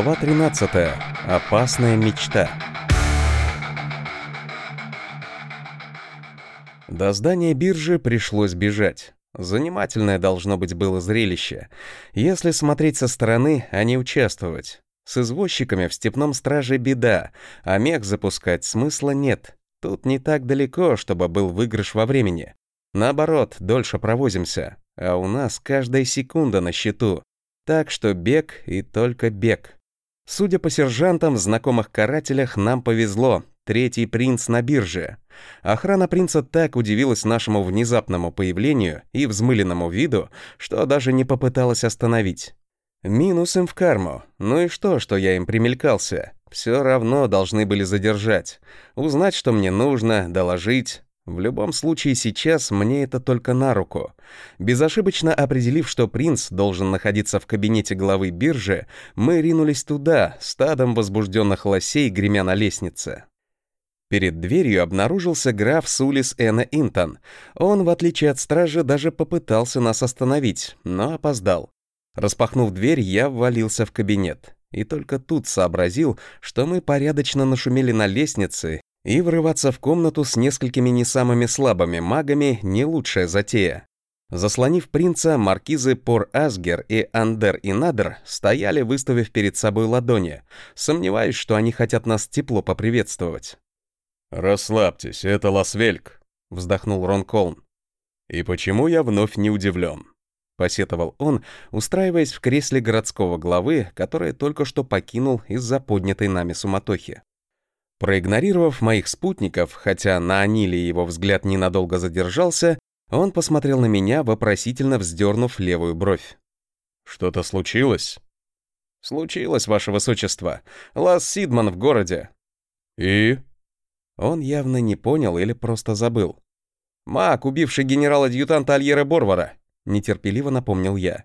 Глава 13. Опасная мечта. До здания биржи пришлось бежать. Занимательное должно быть было зрелище. Если смотреть со стороны, а не участвовать. С извозчиками в степном страже беда, а мех запускать смысла нет. Тут не так далеко, чтобы был выигрыш во времени. Наоборот, дольше провозимся, а у нас каждая секунда на счету. Так что бег и только бег. Судя по сержантам, знакомых карателях, нам повезло. Третий принц на бирже. Охрана принца так удивилась нашему внезапному появлению и взмыленному виду, что даже не попыталась остановить. Минус им в карму. Ну и что, что я им примелькался? Все равно должны были задержать. Узнать, что мне нужно, доложить. В любом случае сейчас мне это только на руку. Безошибочно определив, что принц должен находиться в кабинете главы биржи, мы ринулись туда, стадом возбужденных лосей, гремя на лестнице. Перед дверью обнаружился граф Сулис Эна Интон. Он, в отличие от стражи, даже попытался нас остановить, но опоздал. Распахнув дверь, я ввалился в кабинет. И только тут сообразил, что мы порядочно нашумели на лестнице и врываться в комнату с несколькими не самыми слабыми магами — не лучшая затея. Заслонив принца, маркизы Пор Асгер и Андер и Надер стояли, выставив перед собой ладони, сомневаясь, что они хотят нас тепло поприветствовать. «Расслабьтесь, это Ласвельк», — вздохнул Рон Колн. «И почему я вновь не удивлен?» — посетовал он, устраиваясь в кресле городского главы, которое только что покинул из-за поднятой нами суматохи. Проигнорировав моих спутников, хотя на Аниле его взгляд ненадолго задержался, он посмотрел на меня, вопросительно вздернув левую бровь. «Что-то случилось?» «Случилось, ваше высочество. Лас Сидман в городе». «И?» Он явно не понял или просто забыл. «Маг, убивший генерала-адъютанта Альера Борвара», — нетерпеливо напомнил я.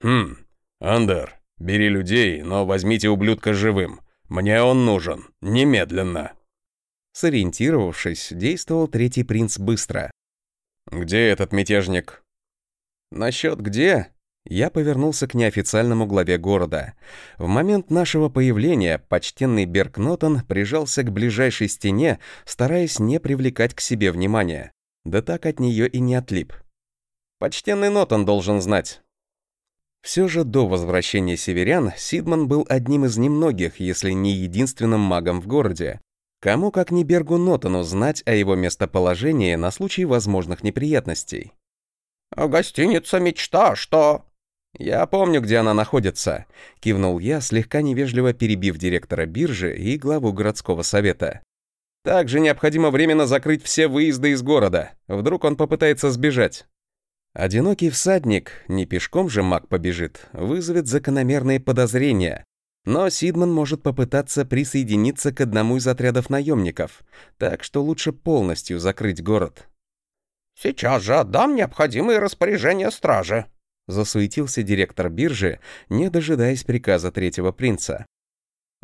«Хм, Андер, бери людей, но возьмите ублюдка живым. Мне он нужен. Немедленно. Сориентировавшись, действовал третий принц быстро. «Где этот мятежник?» «Насчет где?» Я повернулся к неофициальному главе города. В момент нашего появления почтенный Берг Нотон прижался к ближайшей стене, стараясь не привлекать к себе внимания. Да так от нее и не отлип. Почтенный Нотон должен знать. Все же до возвращения северян Сидман был одним из немногих, если не единственным магом в городе. Кому как не Бергу Нотону знать о его местоположении на случай возможных неприятностей. «Гостиница «Мечта», что...» «Я помню, где она находится», — кивнул я, слегка невежливо перебив директора биржи и главу городского совета. «Также необходимо временно закрыть все выезды из города. Вдруг он попытается сбежать». Одинокий всадник, не пешком же маг побежит, вызовет закономерные подозрения. Но Сидман может попытаться присоединиться к одному из отрядов наемников, так что лучше полностью закрыть город. «Сейчас же отдам необходимые распоряжения стражи», — засуетился директор биржи, не дожидаясь приказа третьего принца.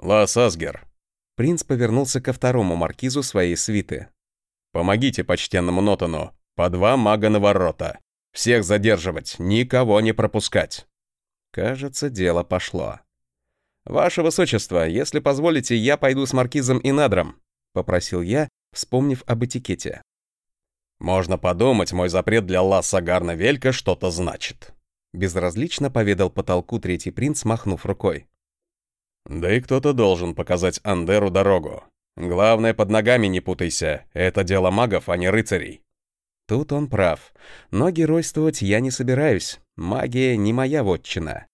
«Лас Асгер». Принц повернулся ко второму маркизу своей свиты. «Помогите почтенному Нотану. По два мага на ворота. Всех задерживать, никого не пропускать. Кажется, дело пошло. «Ваше Высочество, если позволите, я пойду с маркизом и надром», — попросил я, вспомнив об этикете. «Можно подумать, мой запрет для Ласса Гарна Велька что-то значит», — безразлично поведал потолку третий принц, махнув рукой. «Да и кто-то должен показать Андеру дорогу. Главное, под ногами не путайся, это дело магов, а не рыцарей». Тут он прав. Но геройствовать я не собираюсь. Магия не моя вотчина.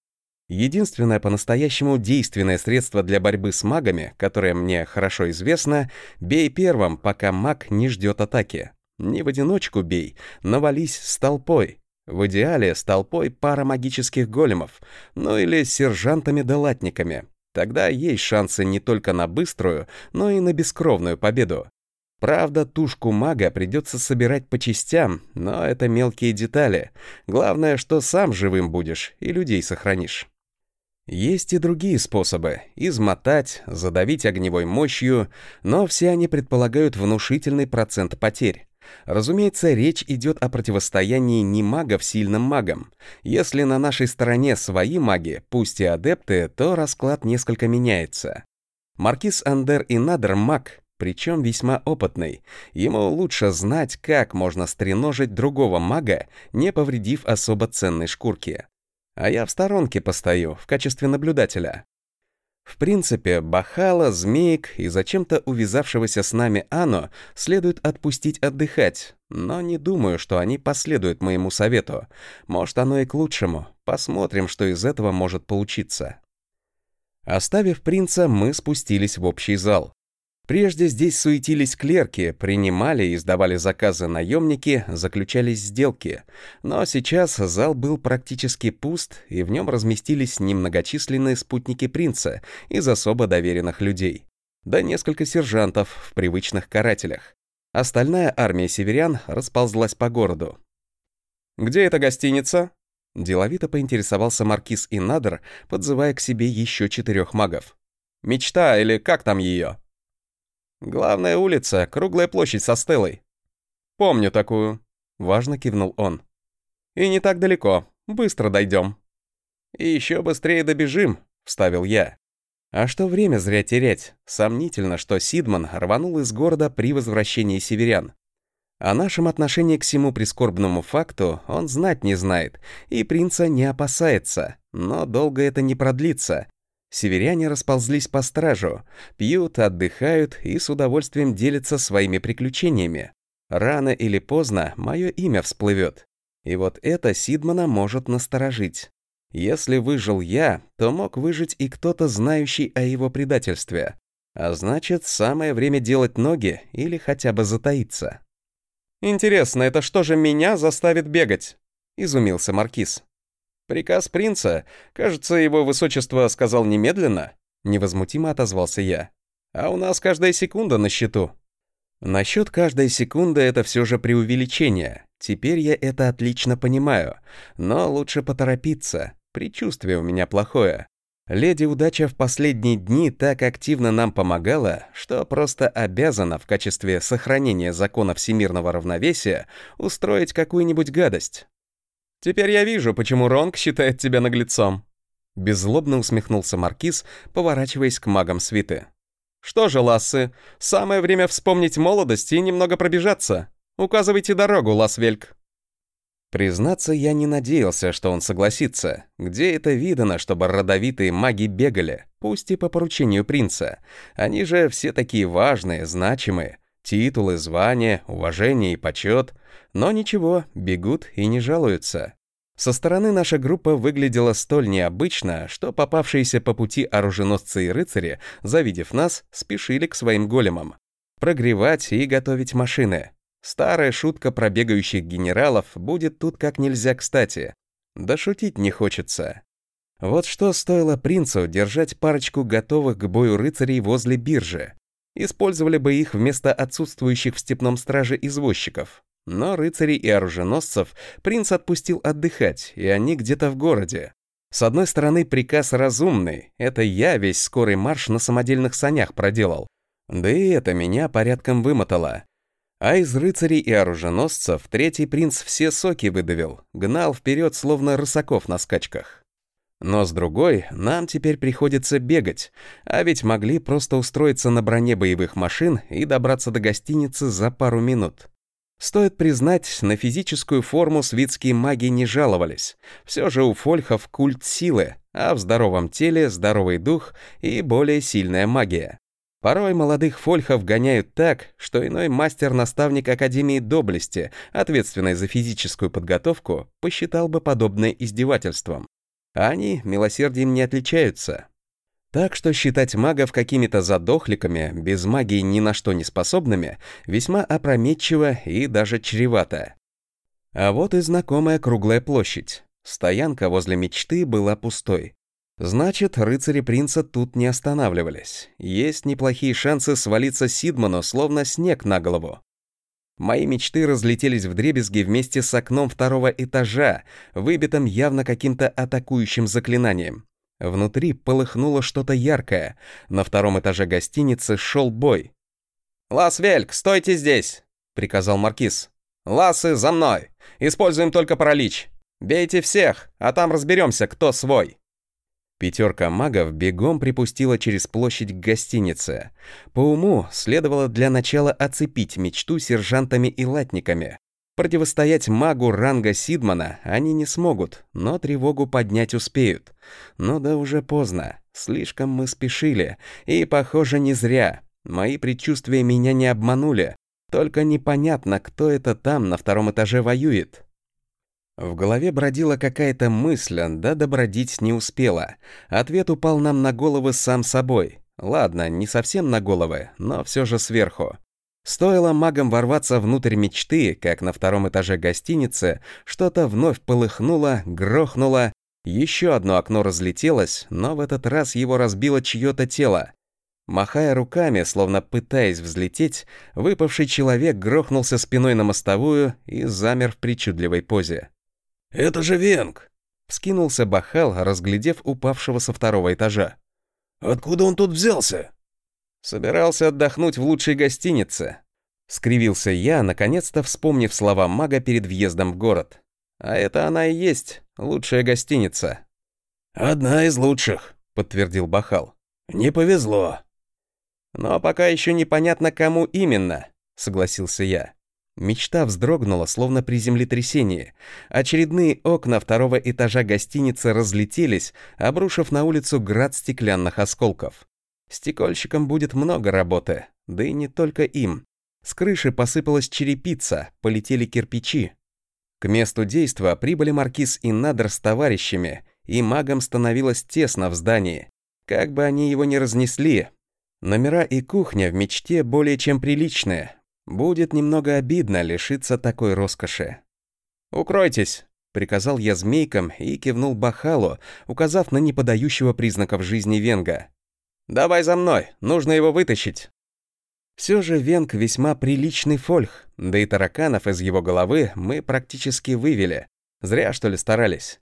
Единственное по-настоящему действенное средство для борьбы с магами, которое мне хорошо известно, бей первым, пока маг не ждет атаки. Не в одиночку бей, навались с толпой. В идеале с толпой пара магических големов, ну или с сержантами да латниками. Тогда есть шансы не только на быструю, но и на бескровную победу. Правда, тушку мага придется собирать по частям, но это мелкие детали. Главное, что сам живым будешь и людей сохранишь. Есть и другие способы — измотать, задавить огневой мощью, но все они предполагают внушительный процент потерь. Разумеется, речь идет о противостоянии не магов сильным магам. Если на нашей стороне свои маги, пусть и адепты, то расклад несколько меняется. Маркиз Андер и Надер маг, причем весьма опытный. Ему лучше знать, как можно стреножить другого мага, не повредив особо ценной шкурки. А я в сторонке постою, в качестве наблюдателя. В принципе, Бахала, Змеек и зачем-то увязавшегося с нами Ано следует отпустить отдыхать, но не думаю, что они последуют моему совету. Может, оно и к лучшему. Посмотрим, что из этого может получиться. Оставив принца, мы спустились в общий зал. Прежде здесь суетились клерки, принимали и сдавали заказы наемники, заключались сделки. Но сейчас зал был практически пуст, и в нем разместились немногочисленные спутники принца из особо доверенных людей. Да несколько сержантов в привычных карателях. Остальная армия северян расползлась по городу. «Где эта гостиница?» Деловито поинтересовался маркиз Инадр, подзывая к себе еще четырех магов. «Мечта или как там ее?» Главная улица, круглая площадь со стелой. Помню такую. Важно кивнул он. И не так далеко. Быстро дойдем. И еще быстрее добежим, вставил я. А что время зря терять? Сомнительно, что Сидман рванул из города при возвращении северян. О нашем отношении к всему прискорбному факту он знать не знает, и принца не опасается, но долго это не продлится, Северяне расползлись по стражу, пьют, отдыхают и с удовольствием делятся своими приключениями. Рано или поздно мое имя всплывет. И вот это Сидмана может насторожить. Если выжил я, то мог выжить и кто-то, знающий о его предательстве. А значит, самое время делать ноги или хотя бы затаиться. «Интересно, это что же меня заставит бегать?» — изумился Маркиз. «Приказ принца. Кажется, его высочество сказал немедленно», — невозмутимо отозвался я. «А у нас каждая секунда на счету». Насчет каждой секунды это все же преувеличение. Теперь я это отлично понимаю. Но лучше поторопиться. Предчувствие у меня плохое. Леди Удача в последние дни так активно нам помогала, что просто обязана в качестве сохранения закона всемирного равновесия устроить какую-нибудь гадость. Теперь я вижу, почему Ронг считает тебя наглецом. Беззлобно усмехнулся Маркиз, поворачиваясь к магам свиты. Что же, лассы, самое время вспомнить молодость и немного пробежаться. Указывайте дорогу, Ласвельк. Признаться, я не надеялся, что он согласится. Где это видано, чтобы родовитые маги бегали, пусть и по поручению принца? Они же все такие важные, значимые. Титулы, звания, уважение и почет. Но ничего, бегут и не жалуются. Со стороны наша группа выглядела столь необычно, что попавшиеся по пути оруженосцы и рыцари, завидев нас, спешили к своим големам. Прогревать и готовить машины. Старая шутка про бегающих генералов будет тут как нельзя кстати. Да шутить не хочется. Вот что стоило принцу держать парочку готовых к бою рыцарей возле биржи. Использовали бы их вместо отсутствующих в степном страже извозчиков. Но рыцарей и оруженосцев принц отпустил отдыхать, и они где-то в городе. С одной стороны, приказ разумный, это я весь скорый марш на самодельных санях проделал. Да и это меня порядком вымотало. А из рыцарей и оруженосцев третий принц все соки выдавил, гнал вперед, словно рысаков на скачках. Но с другой, нам теперь приходится бегать, а ведь могли просто устроиться на броне боевых машин и добраться до гостиницы за пару минут. Стоит признать, на физическую форму свитские маги не жаловались. Все же у фольхов культ силы, а в здоровом теле здоровый дух и более сильная магия. Порой молодых фольхов гоняют так, что иной мастер-наставник Академии Доблести, ответственный за физическую подготовку, посчитал бы подобное издевательством. А они милосердием не отличаются. Так что считать магов какими-то задохликами, без магии ни на что не способными, весьма опрометчиво и даже чревато. А вот и знакомая круглая площадь. Стоянка возле мечты была пустой. Значит, рыцари принца тут не останавливались. Есть неплохие шансы свалиться Сидману, словно снег на голову. Мои мечты разлетелись в дребезги вместе с окном второго этажа, выбитым явно каким-то атакующим заклинанием. Внутри полыхнуло что-то яркое. На втором этаже гостиницы шел бой. «Лас-Вельк, стойте здесь!» — приказал Маркиз. «Ласы, за мной! Используем только паралич! Бейте всех, а там разберемся, кто свой!» Пятерка магов бегом припустила через площадь к гостинице. По уму следовало для начала оцепить мечту сержантами и латниками. Противостоять магу ранга Сидмана они не смогут, но тревогу поднять успеют. Но да уже поздно, слишком мы спешили, и, похоже, не зря. Мои предчувствия меня не обманули, только непонятно, кто это там на втором этаже воюет. В голове бродила какая-то мысль, да добродить не успела. Ответ упал нам на головы сам собой. Ладно, не совсем на головы, но все же сверху. Стоило магам ворваться внутрь мечты, как на втором этаже гостиницы, что-то вновь полыхнуло, грохнуло, еще одно окно разлетелось, но в этот раз его разбило чье-то тело. Махая руками, словно пытаясь взлететь, выпавший человек грохнулся спиной на мостовую и замер в причудливой позе. «Это же Венг!» — вскинулся Бахал, разглядев упавшего со второго этажа. «Откуда он тут взялся?» «Собирался отдохнуть в лучшей гостинице», — скривился я, наконец-то вспомнив слова мага перед въездом в город. «А это она и есть, лучшая гостиница». «Одна из лучших», — подтвердил Бахал. «Не повезло». «Но пока еще непонятно, кому именно», — согласился я. Мечта вздрогнула, словно при землетрясении. Очередные окна второго этажа гостиницы разлетелись, обрушив на улицу град стеклянных осколков. Стекольщикам будет много работы, да и не только им. С крыши посыпалась черепица, полетели кирпичи. К месту действа прибыли маркиз и Надр с товарищами, и магам становилось тесно в здании. Как бы они его ни разнесли, номера и кухня в мечте более чем приличные, Будет немного обидно лишиться такой роскоши. «Укройтесь!» — приказал я змейкам и кивнул Бахалу, указав на неподающего признаков жизни Венга. «Давай за мной, нужно его вытащить!» Все же Венг весьма приличный фольх, да и тараканов из его головы мы практически вывели. Зря, что ли, старались.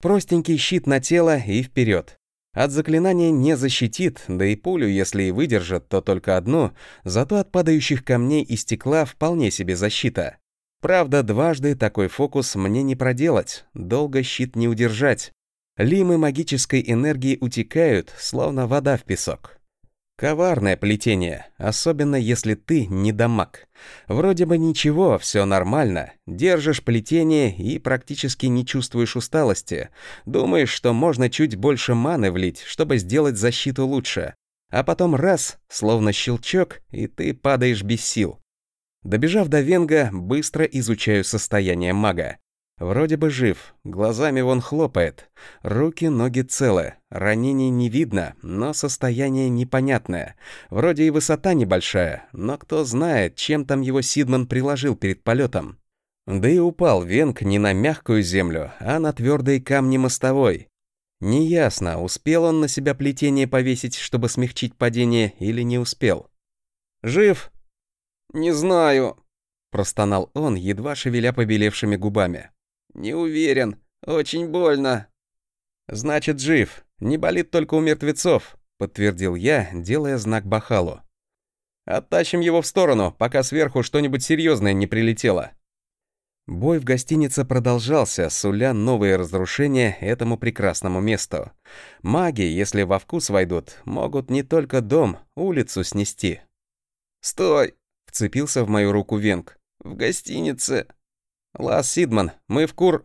Простенький щит на тело и вперед. От заклинания не защитит, да и пулю, если и выдержит, то только одну, зато от падающих камней и стекла вполне себе защита. Правда, дважды такой фокус мне не проделать, долго щит не удержать. Лимы магической энергии утекают, словно вода в песок. Коварное плетение, особенно если ты не дамаг. Вроде бы ничего, все нормально. Держишь плетение и практически не чувствуешь усталости. Думаешь, что можно чуть больше маны влить, чтобы сделать защиту лучше. А потом раз, словно щелчок, и ты падаешь без сил. Добежав до Венга, быстро изучаю состояние мага. Вроде бы жив, глазами вон хлопает. Руки, ноги целы, ранений не видно, но состояние непонятное. Вроде и высота небольшая, но кто знает, чем там его Сидман приложил перед полетом. Да и упал Венг не на мягкую землю, а на твердые камни мостовой. Неясно, успел он на себя плетение повесить, чтобы смягчить падение, или не успел. «Жив?» «Не знаю», — простонал он, едва шевеля побелевшими губами. «Не уверен. Очень больно». «Значит, жив. Не болит только у мертвецов», — подтвердил я, делая знак Бахалу. «Оттащим его в сторону, пока сверху что-нибудь серьезное не прилетело». Бой в гостинице продолжался, суля новые разрушения этому прекрасному месту. Маги, если во вкус войдут, могут не только дом, улицу снести. «Стой!» — вцепился в мою руку Венг. «В гостинице...» «Лас Сидман, мы в Кур...»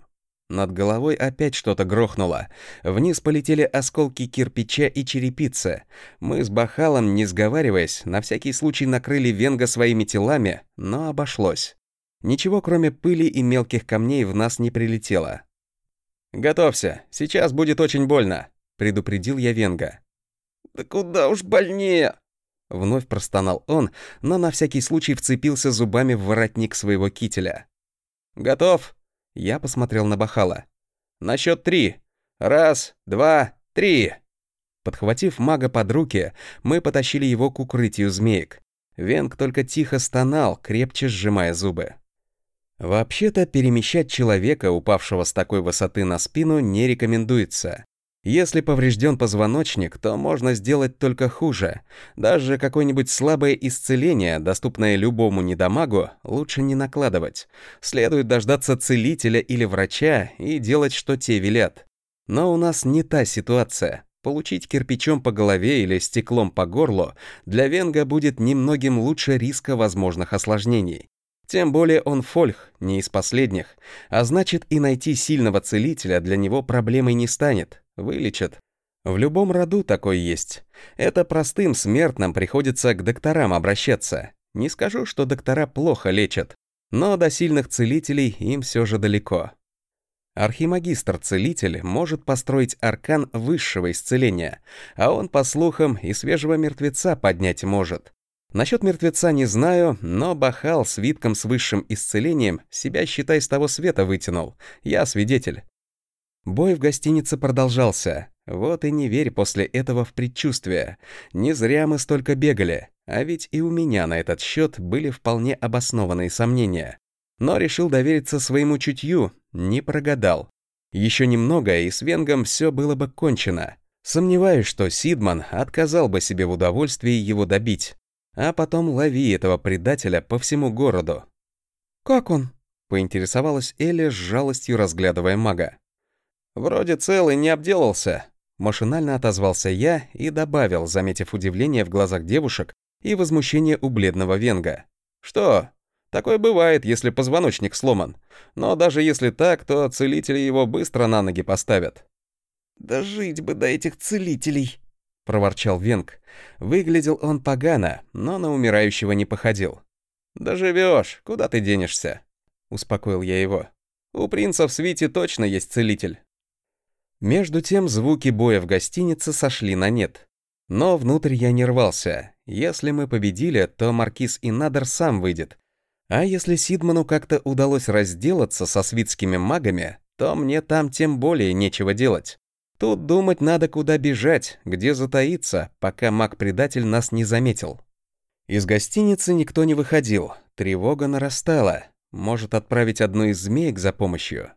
Над головой опять что-то грохнуло. Вниз полетели осколки кирпича и черепицы. Мы с Бахалом, не сговариваясь, на всякий случай накрыли Венга своими телами, но обошлось. Ничего, кроме пыли и мелких камней, в нас не прилетело. «Готовься, сейчас будет очень больно», — предупредил я Венга. «Да куда уж больнее!» Вновь простонал он, но на всякий случай вцепился зубами в воротник своего кителя. «Готов?» Я посмотрел на Бахала. «На счет три. Раз, два, три!» Подхватив мага под руки, мы потащили его к укрытию змеек. Венг только тихо стонал, крепче сжимая зубы. Вообще-то перемещать человека, упавшего с такой высоты на спину, не рекомендуется. Если поврежден позвоночник, то можно сделать только хуже. Даже какое-нибудь слабое исцеление, доступное любому недомагу, лучше не накладывать. Следует дождаться целителя или врача и делать, что те велят. Но у нас не та ситуация. Получить кирпичом по голове или стеклом по горлу для Венга будет немногим лучше риска возможных осложнений. Тем более он фольх, не из последних, а значит и найти сильного целителя для него проблемой не станет, вылечат. В любом роду такой есть. Это простым смертным приходится к докторам обращаться. Не скажу, что доктора плохо лечат, но до сильных целителей им все же далеко. Архимагистр-целитель может построить аркан высшего исцеления, а он, по слухам, и свежего мертвеца поднять может. Насчет мертвеца не знаю, но Бахал с Витком с высшим исцелением себя, считай, с того света вытянул. Я свидетель. Бой в гостинице продолжался. Вот и не верь после этого в предчувствие. Не зря мы столько бегали, а ведь и у меня на этот счет были вполне обоснованные сомнения. Но решил довериться своему чутью, не прогадал. Еще немного, и с Венгом все было бы кончено. Сомневаюсь, что Сидман отказал бы себе в удовольствии его добить а потом лови этого предателя по всему городу. «Как он?» — поинтересовалась Эля с жалостью, разглядывая мага. «Вроде целый не обделался», — машинально отозвался я и добавил, заметив удивление в глазах девушек и возмущение у бледного венга. «Что? Такое бывает, если позвоночник сломан. Но даже если так, то целители его быстро на ноги поставят». «Да жить бы до этих целителей!» — проворчал Венг. Выглядел он погано, но на умирающего не походил. «Доживешь, куда ты денешься?» — успокоил я его. «У принца в свите точно есть целитель». Между тем звуки боя в гостинице сошли на нет. Но внутрь я не рвался. Если мы победили, то Маркиз Инадер сам выйдет. А если Сидману как-то удалось разделаться со свитскими магами, то мне там тем более нечего делать. Тут думать надо, куда бежать, где затаиться, пока маг-предатель нас не заметил. Из гостиницы никто не выходил, тревога нарастала. Может отправить одну из змеек за помощью.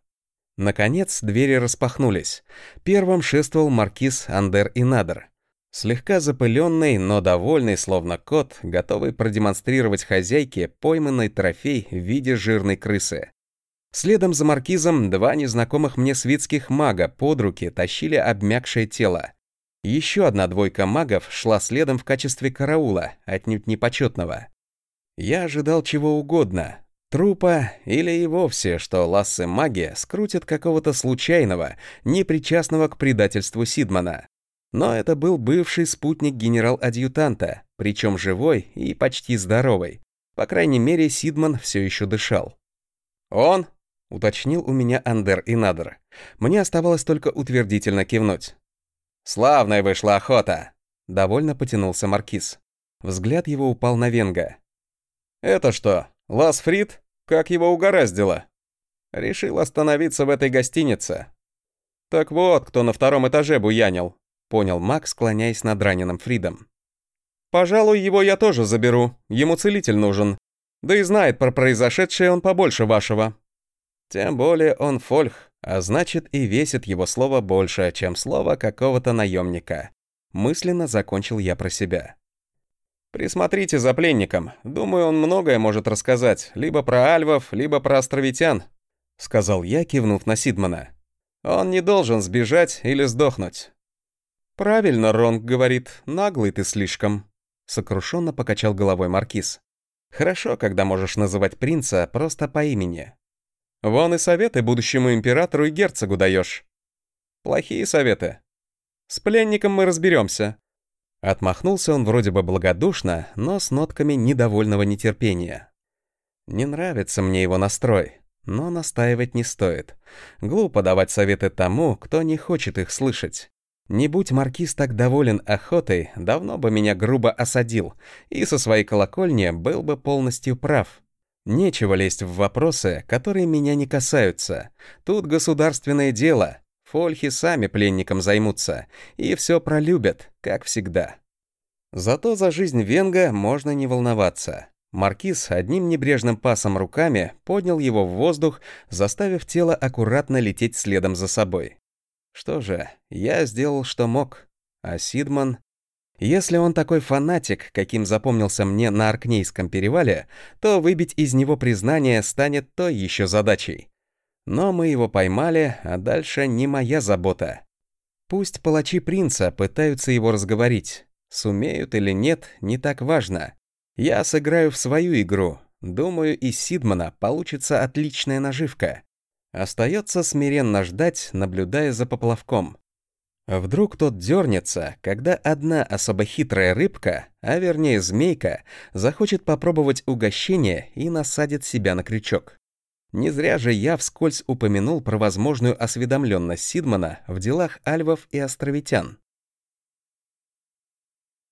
Наконец, двери распахнулись. Первым шествовал маркиз Андер Инадер. Слегка запыленный, но довольный, словно кот, готовый продемонстрировать хозяйке пойманный трофей в виде жирной крысы. Следом за маркизом два незнакомых мне свитских мага под руки тащили обмякшее тело. Еще одна двойка магов шла следом в качестве караула, отнюдь непочетного. Я ожидал чего угодно. Трупа или и вовсе, что лассы маги скрутят какого-то случайного, непричастного к предательству Сидмана. Но это был бывший спутник генерал-адъютанта, причем живой и почти здоровый. По крайней мере, Сидман все еще дышал. «Он?» — уточнил у меня Андер и Надр. Мне оставалось только утвердительно кивнуть. «Славная вышла охота!» — довольно потянулся Маркиз. Взгляд его упал на Венга. «Это что, Лас Фрид? Как его угораздило?» «Решил остановиться в этой гостинице». «Так вот, кто на втором этаже буянил», — понял Мак, склоняясь над раненым Фридом. «Пожалуй, его я тоже заберу, ему целитель нужен. Да и знает про произошедшее он побольше вашего». Тем более он фольх, а значит и весит его слово больше, чем слово какого-то наемника. Мысленно закончил я про себя. Присмотрите за пленником. Думаю, он многое может рассказать, либо про альвов, либо про островитян, сказал я, кивнув на Сидмана. Он не должен сбежать или сдохнуть. Правильно, Ронг говорит, наглый ты слишком, сокрушенно покачал головой маркиз. Хорошо, когда можешь называть принца просто по имени. Вон и советы будущему императору и герцогу даешь. Плохие советы. С пленником мы разберемся. Отмахнулся он вроде бы благодушно, но с нотками недовольного нетерпения. Не нравится мне его настрой, но настаивать не стоит. Глупо давать советы тому, кто не хочет их слышать. Не будь маркиз так доволен охотой, давно бы меня грубо осадил, и со своей колокольни был бы полностью прав. Нечего лезть в вопросы, которые меня не касаются. Тут государственное дело. Фольхи сами пленником займутся. И все пролюбят, как всегда. Зато за жизнь Венга можно не волноваться. Маркиз одним небрежным пасом руками поднял его в воздух, заставив тело аккуратно лететь следом за собой. Что же, я сделал, что мог. А Сидман... Если он такой фанатик, каким запомнился мне на Аркнейском перевале, то выбить из него признание станет той еще задачей. Но мы его поймали, а дальше не моя забота. Пусть палачи принца пытаются его разговорить. Сумеют или нет, не так важно. Я сыграю в свою игру. Думаю, из Сидмана получится отличная наживка. Остается смиренно ждать, наблюдая за поплавком. Вдруг тот дернется, когда одна особо хитрая рыбка, а вернее змейка, захочет попробовать угощение и насадит себя на крючок. Не зря же я вскользь упомянул про возможную осведомленность Сидмана в делах альвов и островитян.